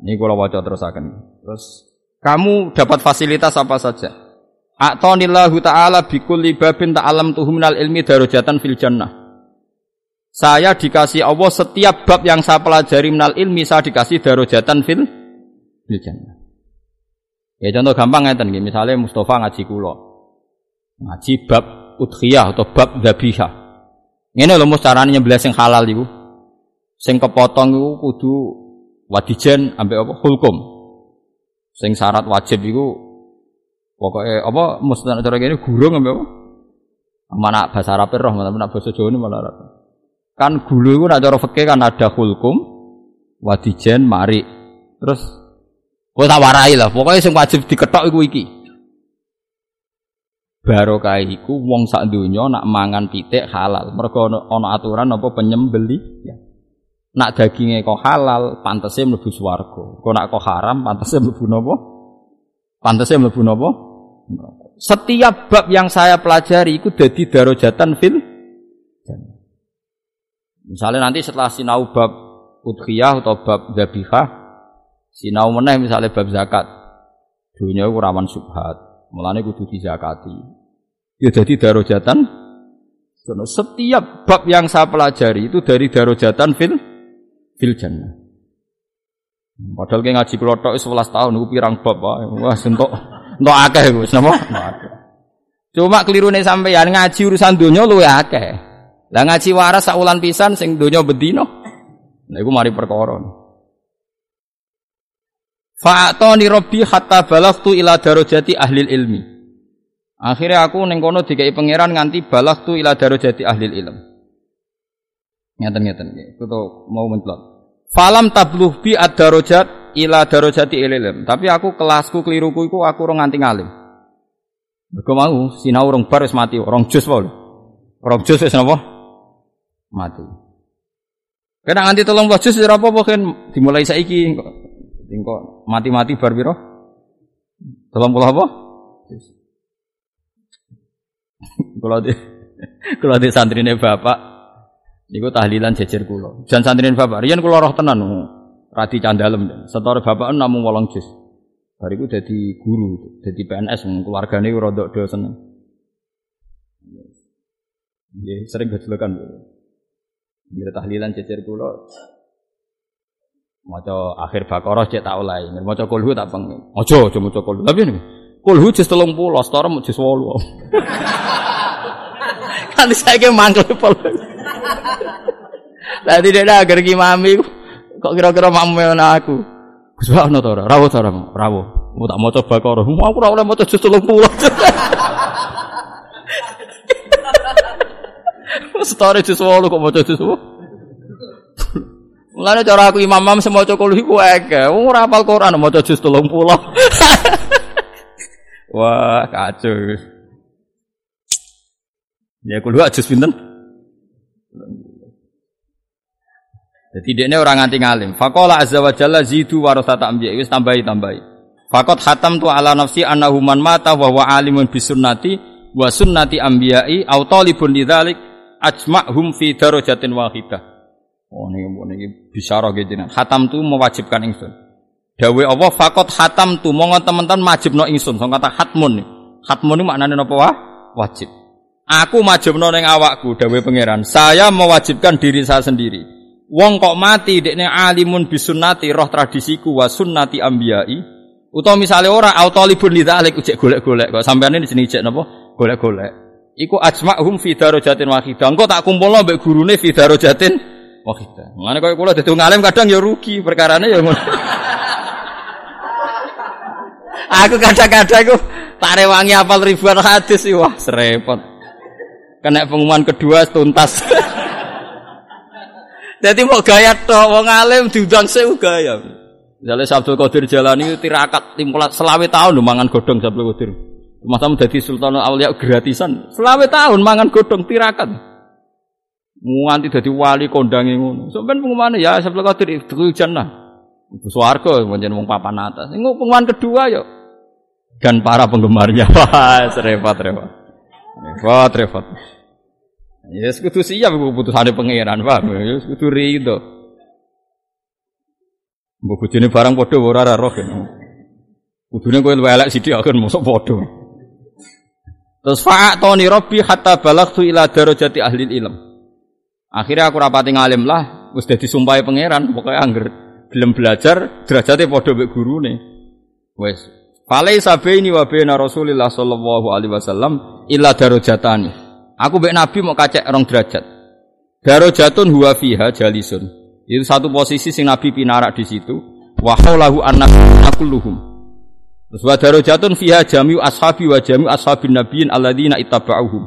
Ini kalau waca terusaken. Terus kamu dapat fasilitas apa saja? A'tanillahu ta'ala bikulli babin ta'alam minal ilmi darajatan fil jannah. Saya dikasih Allah setiap bab yang saya pelajari minal ilmi saya dikasih darajatan fil fil jannah. Ya contoh gampang ngeten nggih, misalnya Mustafa ngaji kula. Ngaji bab udhiyah atau bab dzabihah. Ngene lho mus carane nyembelih halal iku. Sing kepotong iku kudu wadijen ambek apa hulkum. Sing syarat wajib iku pokoknya apa mesti cara gini gurung ambek apa? Mana bahasa Arab roh, mana bahasa Jawa ini malah Arab. Kan gulu itu nak cara fikih kan ada hulkum, wadijen, mari. Terus Kau tak warai lah, pokoknya sing wajib diketok iku iki. Barokah iku wong sak donya nak mangan pitik halal. Mergo ana aturan apa penyembeli ya. Nak dagingnya kok halal, pantesnya mlebu swarga. Kok nak kok haram, pantesnya mlebu napa? Pantesnya mlebu napa? Setiap bab yang saya pelajari itu dadi darajatan fil Misalnya nanti setelah sinau bab udhiyah atau bab zabihah, Sinau meneh misalnya bab zakat. Dunia itu rawan subhat. Mulane kudu dizakati. Ya jadi darojatan. Setiap bab yang saya pelajari itu dari darojatan fil fil jannah. Padahal kayak ngaji kelotok 11 tahun itu pirang bab wah sentok entuk akeh wis napa? Cuma keliru nih sampai yang ngaji urusan dunia lu ya akeh. Lah ngaji waras saulan pisan sing dunia bedino. Nah iku mari perkara. Fa'atoni robbi hatta balagtu ila darajati ahli ilmi. Akhirnya aku ning kono dikai pangeran nganti balagtu ila darajati ahli ilm. Ngeten-ngeten itu tuh mau mencelot. Falam tabluh bi ad-darajat ila darajati ilm. Tapi aku kelasku keliruku iku aku ora nganti ngalim. Mergo mau sinau rong bar wis mati, rong jus wae. Rong jus wis napa? Mati. Kena nganti tolong jus ora apa-apa kan dimulai saiki Engko mati-mati bar piro? Tolong puluh apa? Kalau di kalau di santrine bapak, niku tahlilan jejer kulo. Jan santrine bapak, riyen kulo roh tenan, radi candalem. Setor bapak namung wolong jus. Bariku jadi guru, jadi PNS, keluargane rodok do seneng. Ya, sering gejelekan. Bila tahlilan jejer kulo, Maca akhir Baqarah cek tak oleh. Maca kulhu tak peng. Aja aja maca kulhu. Tapi ini kulhu jus 30, setara jus 8. kan saiki mangkel pol. Lah tidak ada agar mami kok kira-kira mamu aku. Gus ana ta ora? Rawo ta ora? Rawo. Mau tak maca Baqarah. Aku ora oleh maca jus 30. Setara jus 8 kok maca jus 8. Mulane cara aku imam-imam semoco kulo iku akeh. Wong ora hafal Quran maca juz 30. Wah, kacau. Ya kulo juz pinten? Jadi dia orang nganti ngalim. Fakola azza wa jalla zidu warasata ambiya. Wis tambahi tambahi. Fakot hatam tu ala nafsi annahu man mata wa wa alimun bisunnati wa sunnati ambiyai au talibun lidzalik ajma'hum fi darajatin wahidah. Oh niki niki bisyarah gitu Hatam tu mewajibkan ingsun. Dawe Allah fakot hatam tu monggo teman-teman no ingsun. Sing kata hatmun. Hatmun ini maknanya apa wah? Wajib. Aku majibno ning awakku dawe pangeran. Saya mewajibkan diri saya sendiri. Wong kok mati dekne alimun bisunnati roh tradisiku wa sunnati ambiyai. Utawa misalnya orang autolibun lidzalik ujek golek-golek kok sampeyan ini sini ijek napa? Golek-golek. Iku ajma'hum fi darajatin wahidah. Engko tak kumpulno mbek gurune fi darajatin Oh kita. Mana kau kula dadi ngalim kadang ya rugi perkarane ya aku kadang-kadang aku tak rewangi apal ribuan hadis sih wah serepot. Kena pengumuman kedua tuntas. Jadi mau gaya toh, wong alim diundang sewu gaya. Misalnya Sabtu Qadir Jalani tirakat timpulat selawe tahun mangan godong Sabtu Qadir. Masa menjadi Sultan Aulia gratisan. Selawe tahun mangan godong tirakat. Nganti dadi wali kondange ngono. Sampeyan pengumuman ya Sabtu Qadir itu jannah. Swarga pancen wong papan atas. Ini pengumuman kedua yo. Dan para penggemarnya. Wah, repot repot. Repot. Ya yes, kudu siap keputusane pangeran, Pak. Ya kudu rido. Mbok barang padha ora ora roh. Kudune kowe luwih elek sithik akan mosok padha. Terus fa'atoni rabbi hatta balagtu ila darajati ahli ilm. Akhirnya aku rapati ngalim lah, wis dadi sumpahe pangeran, pokoknya angger gelem belajar derajate padha mek gurune. Wes. Falai sabaini wa baina Rasulillah sallallahu alaihi wasallam illa darajatani. Aku mek Nabi mau kacek rong derajat. Darajatun huwa fiha jalisun. Itu satu posisi sing Nabi pinarak di situ. Wa haulahu annakulluhum. Terus wa darajatun fiha jami'u ashabi wa jami'u ashabin nabiyyin alladzina ittaba'uhum.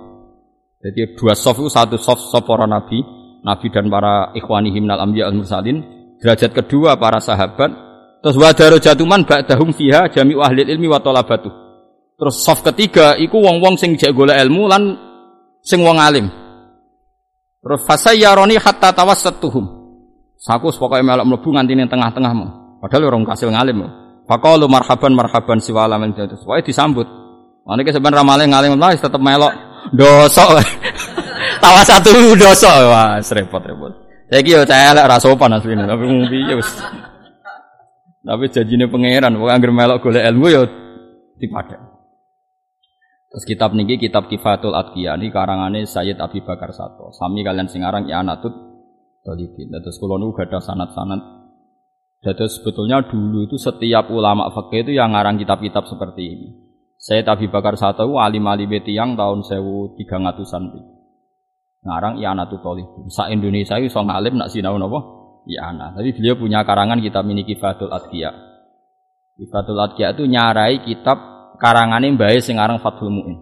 Jadi dua soft itu satu soft soft para nabi, nabi dan para ikhwanihim minal anbiya al mursalin. Derajat kedua para sahabat. Terus wa darajatuman ba'dahum fiha jami'u ahli ilmi wa talabatu. Terus soft ketiga iku wong-wong sing jek golek ilmu lan sing wong alim. Terus fasayyaroni hatta tawassatuhum. Saku pokoke melok mlebu nganti ning tengah-tengahmu. Padahal orang kasil ngalim. Faqalu marhaban marhaban siwala min jadus. Wae disambut. Mane sebenarnya ramale ngalim lah tetep melok dosa. Tawa satu dosa. Wah, repot-repot. Saiki yo cah elek ora sopan asline, tapi piye wis. Tapi janjine pangeran, pokoke anggere melok golek ilmu yo dipadek. Terus kitab niki kitab Kifatul Atqiya ini karangane Sayyid Abi Bakar Sato. Sami kalian sing aran I'anatut Talibin. Terus kalau nu gak ada sanat-sanat. Jadi sebetulnya dulu itu setiap ulama fakih itu yang ngarang kitab-kitab seperti ini. Saya Abi Bakar Satu alim alim yang tahun sewu tiga ratusan ngarang I'anatul Talibin. Sa Indonesia itu song alim nak sinau nopo I'anah. Tapi beliau punya karangan kitab ini Kifatul Adkiya. Kifatul Adkiya itu nyarai kitab karangannya Mbah sing aran Fathul Mu'in.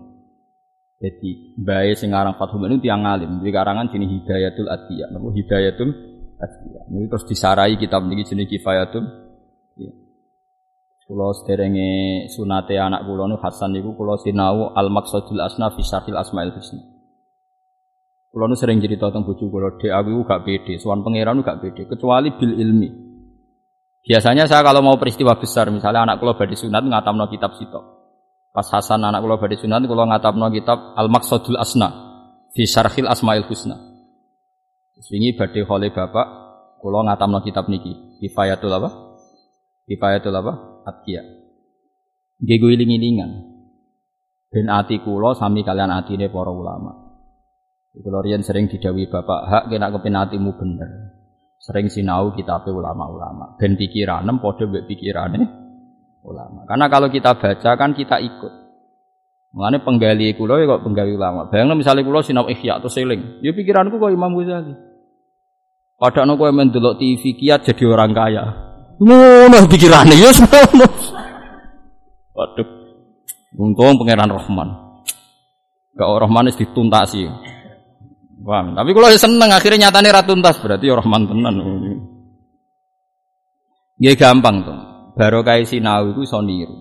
Jadi bayi sing aran Fathul itu tiang alim. Di karangan sini Hidayatul Adiyah. Napa Hidayatul Adiyah. Ini terus disarai kitab niki jenis Kifayatul. Ya. Kulo sederenge sunate anak kulo nu Hasan niku kulo sinau Al Maqsadul Asna fi Syarhil Asmaul Husna. Kulo nu sering cerita tentang bojo kulo, "Dek aku gak pede, sowan pangeran gak pede kecuali bil ilmi." Biasanya saya kalau mau peristiwa besar, misalnya anak kulo badhe sunat ngatamno kitab sitok. Pas Hasan anak kula badhe sunat kula ngatapno kitab Al Maqsadul Asna fi Syarhil Asmaul Husna. Wingi badhe khole bapak kula ngatamno kitab niki. Kifayatul apa? Kifayatul apa? Atqiya. Nggih iling-ilingan. Ben ati kula sami kalian atine para ulama. Kula riyen sering didawi bapak, hak kena kepen atimu bener. Sering sinau kitab ulama-ulama. Ben pikiranem padha mbek pikirane ulama. Karena kalau kita baca kan kita ikut. Mengenai penggali kulo ya kok penggali ulama. Bayangno misalnya kulo sinau ikhya atau seling, ya pikiranku kok Imam Ghazali. Padahal kowe mendelok TV kiat jadi orang kaya. Ngono pikirannya ya semono. Waduh. Untung pangeran Rahman. Gak Rahman wis dituntasi. Paham? Tapi kalau seneng akhirnya nyatane ra tuntas berarti ya Rahman tenan. Ya gampang tuh barokah sinau iku iso niru.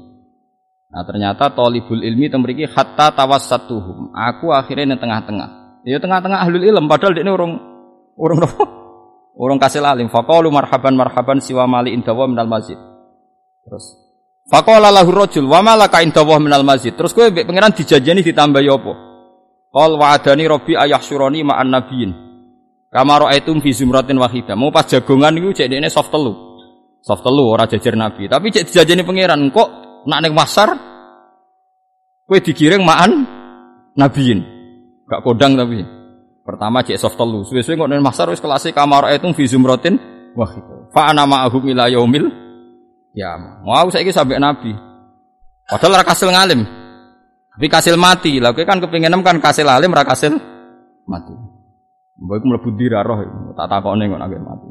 Nah ternyata tolibul ilmi temriki hatta tawassatuhum. Aku akhirnya di tengah-tengah. Ya tengah-tengah ahlul ilm padahal dia ini orang orang? Orang kasih alim. Faqalu marhaban marhaban siwa mali indawa minal masjid. Terus Faqala lahu rajul wa malaka indawa minal masjid. Terus kowe mbek pangeran dijanjeni ditambah apa? Qal wa'adani rabbi ayahsyurani ma'an nabiyyin. Kama ra'aitum fi zumratin wahidah. Mau pas jagongan iku cek dekne soft telu. Soft telu ora jajar Nabi, tapi cek dijajani pangeran kok nak ning pasar kowe digiring maan nabiin. Gak kodang tapi. Pertama cek soft telu, suwe-suwe kok ning pasar wis kelas kamar itu fi zumratin wah itu. Fa ana ma'ahum ila ya. Mau saiki sampai Nabi. Padahal ora kasil ngalim. Tapi kasil mati. Lah kan kepengin kan kasil alim ora kasil mati. Mbok mlebu dirarah tak takokne kok nek mati.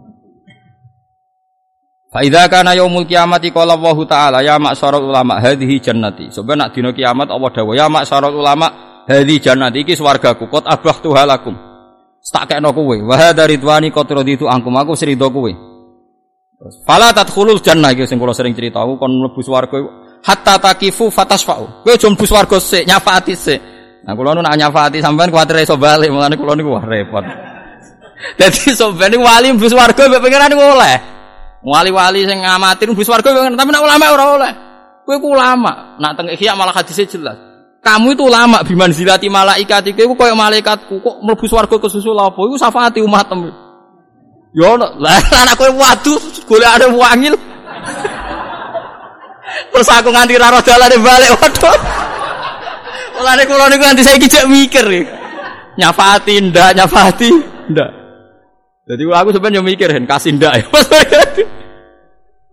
Fa idza kana yaumul kiamati qala Allah taala ya ma'syarul ulama hadhihi jannati. Sebab nak dina kiamat Allah dawuh ya ma'syarul ulama hadhihi jannati iki swargaku qad abahtu halakum. Tak kekno kowe. Wa hadza ridwani qad raditu angkum aku srido kowe. Fala tadkhulul jannah iki sing kula sering cerita aku kon mlebu swarga hatta takifu fatasfa'u. Kowe aja mlebu swarga sik nyafaati sik. Nah kula nu nak nyafaati sampean kuwatir iso bali, mulane kula niku wah repot. Dadi sampean wali mlebu swarga mbek pengiran oleh. Wali-wali sing ngamatin bus warga tapi nak ulama ora oleh. Kowe ku ulama, nak teng ihya malah hadisnya jelas. Kamu itu ulama biman zilati malaikat iku koyo malaikatku kok mlebu swarga kesusul apa iku syafaati umatem. Yo lah anak kowe waduh ada wangil Terus aku nganti ra roh dalane balik. Waduh. Mulane kula niku nganti saiki jek mikir. Nyafati ndak, nyafati ndak. Jadi aku sebenarnya mikir hen kasih ndak ya.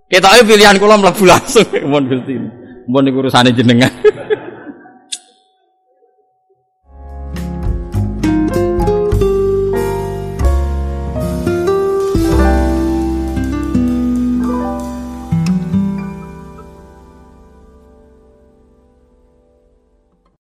Kita pilihan kula mlebu langsung mon Gusti. Mon niku urusane jenengan.